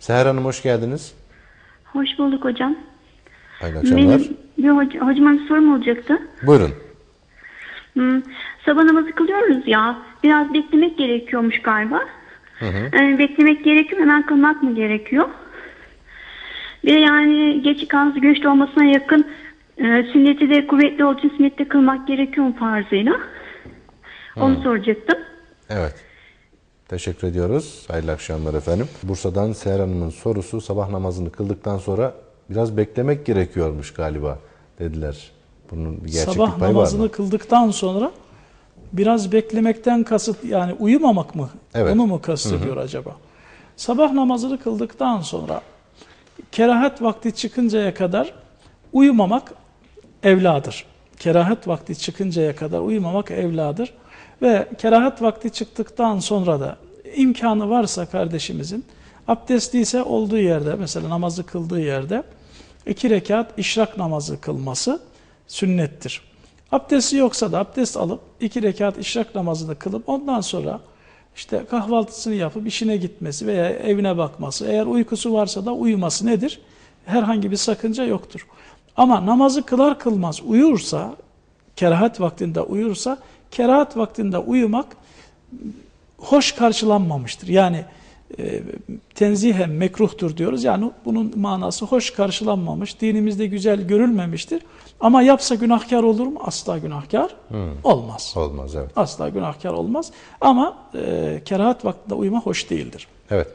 Seher Hanım hoş geldiniz. Hoş bulduk hocam. Hayırlı akşamlar. Benim bir hoca, hocama bir sorum olacaktı. Buyurun. Hmm, sabah namazı kılıyoruz ya. Biraz beklemek gerekiyormuş galiba. Ee, beklemek gerekiyor hemen kılmak mı gerekiyor? Bir de yani geç kalsı güneş doğmasına yakın e, sünneti de kuvvetli olduğu için sünnette kılmak gerekiyor mu farzıyla? Onu soracaktım. Evet. Teşekkür ediyoruz. Hayırlı akşamlar efendim. Bursa'dan Seher Hanım'ın sorusu sabah namazını kıldıktan sonra biraz beklemek gerekiyormuş galiba dediler. Bunun bir gerçeklik Sabah payı var namazını mı? kıldıktan sonra biraz beklemekten kasıt yani uyumamak mı? Evet. Onu mu kastediyor acaba? Sabah namazını kıldıktan sonra kerahat vakti çıkıncaya kadar uyumamak evladır. Kerahat vakti çıkıncaya kadar uyumamak evladır. Ve kerahat vakti çıktıktan sonra da imkanı varsa kardeşimizin abdestliyse olduğu yerde mesela namazı kıldığı yerde iki rekat işrak namazı kılması sünnettir. Abdesti yoksa da abdest alıp iki rekat işrak namazını kılıp ondan sonra işte kahvaltısını yapıp işine gitmesi veya evine bakması, eğer uykusu varsa da uyuması nedir? Herhangi bir sakınca yoktur. Ama namazı kılar kılmaz uyursa, kerahat vaktinde uyursa, kerahat vaktinde uyumak hoş karşılanmamıştır. Yani e, tenzihen mekruhtur diyoruz. Yani bunun manası hoş karşılanmamış, dinimizde güzel görülmemiştir. Ama yapsa günahkar olur mu? Asla günahkar olmaz. Olmaz evet. Asla günahkar olmaz. Ama e, kerahat vaktinde uyuma hoş değildir. Evet.